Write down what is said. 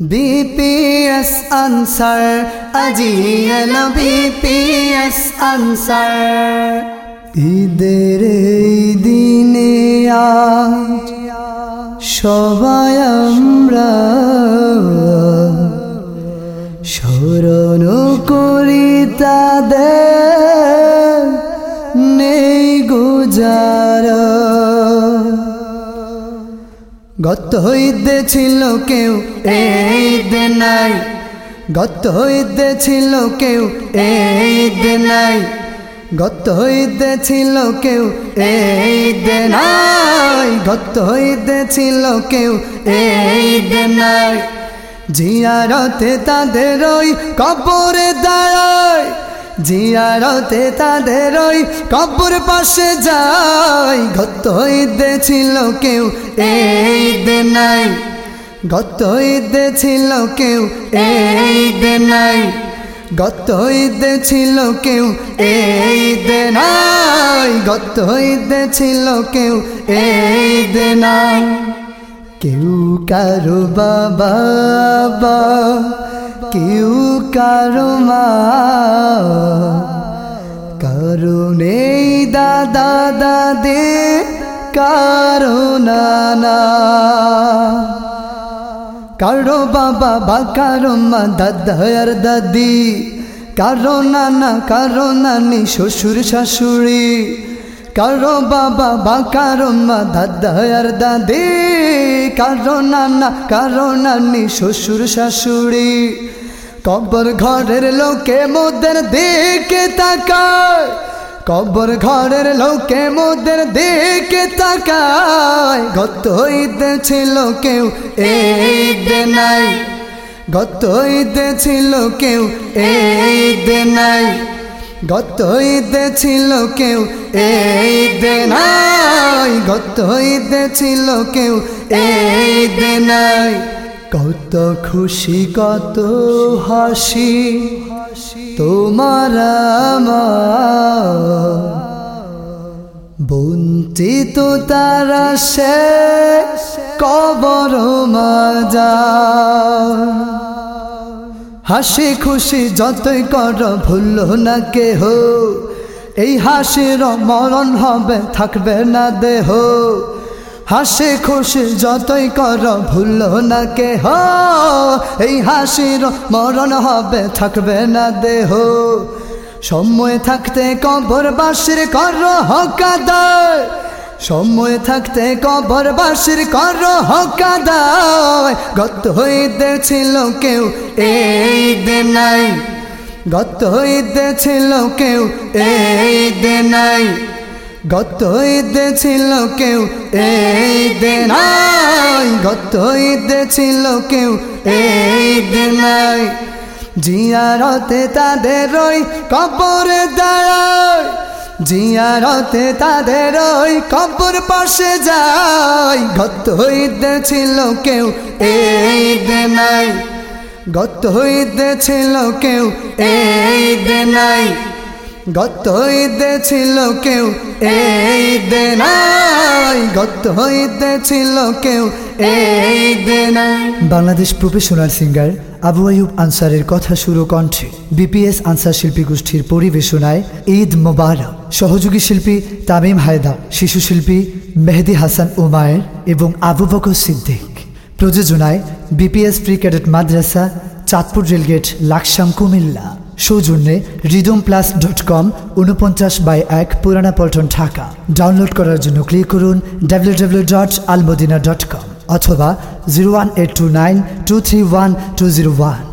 BPS answer আজি এলো BPS answer ঈদের দিনে আজ সবাই আমরা স্মরণ করি তাদের, নেই গুজারা। গত হইতে ছিল কেউ এই নাই। গত হইতে ছিল কেউ এই নাই। গত হইতে ছিল কেউ এই নাই। গত হইতে ছিল কেউ এই নাই। জিয়ারতে তাদের ওই কবরে দাঁড়ায়। জিয়ারতে তাদের ওই কবর পাশে যায় গত ঈদে ছিল কেউ, এই দে নাই। গত ঈদে ছিল কেউ, এই দে নাই। গত ঈদে ছিল কেউ, এই দে নাই। গত ঈদে ছিল কেউ, এই দে নাই। কেউ কারও বাবা কেউ কারও মা নেই দাদা দাদে কারও নানা। কারও বাবা বা কারও মা, দাদা আর দাদি, কারও নানা, কারও নানি, শ্বশুর শাশুড়ি। কারও বাবা বা কারও মা, দাদা আর দাদি, কারও নানা, কারও নানি, শ্বশুর শাশুড়ি। কবর ঘরের লোকে মোদের দেখে তাকায়। কবর ঘরের লোকে মোদের দেখে তাকায়। গত ঈদে ছিল কেউ এই নাই। গত ঈদে ছিল কেউ এই নাই। গত ঈদে ছিল কেউ এই নাই। গত ঈদে ছিল কেউ এই নাই। কত খুশি, কত হাসি, তোমার বঞ্চিত তারা সে কবর মাজা হাসি খুশি যতই কর ভুল না কেহ। এই হাসির মরণ হবে, থাকবে না দেহ। হাসি খুশি যতই কর ভুল না কেহ। এই হাসির মরণ হবে, থাকবে না দেহ। সময় থাকতে কবর বাসির কর হকাদায় সময় থাকতে কবর বাসির কর হকাদায় গত হইতে ছিল কেউ, এই দে নাই। গত হইতে ছিল কেউ, এই দে নাই। গত ছিল কেউ, এই দে নাই গত ছিল কেউ, এই দে নাই জিয়ারতে তাদের ওই কবরে দাঁড়ায় জিয়ারতে তাদের ওই কবর পাশে যায়। গত ছিল কেউ, এই দে নাই গত ছিল কেউ, এই দে নাই গত ঈদে ছিল কেউ, এই দে নাই। গত ঈদে ছিল কেউ, এই দে নাই। বাংলাদেশ প্রফেশনাল সিঙ্গার আবু আয়ুব আনসারের কথা শুরু কণ্ঠে বিপিএস আনসার শিল্পী গোষ্ঠীর পরিবেশনায় ঈদ মোবারক। সহযোগী শিল্পী তামিম হায়দা শিশু শিল্পী মেহেদি হাসান উমায়ের এবং আবু বকর সিদ্দিক। প্রযোজনায় BPS pre cadet Madrasa, Chandpur rail gate, Laksam Comilla. সৌজন্যে রিদম প্লাস ডট কম উনপঞ্চাশ বাই এক পুরানা পল্টন, ঢাকা। ডাউনলোড করার জন্য ক্লিক করুন W W dot Almadina dot com অথবা zero one eight two nine two three one two zero one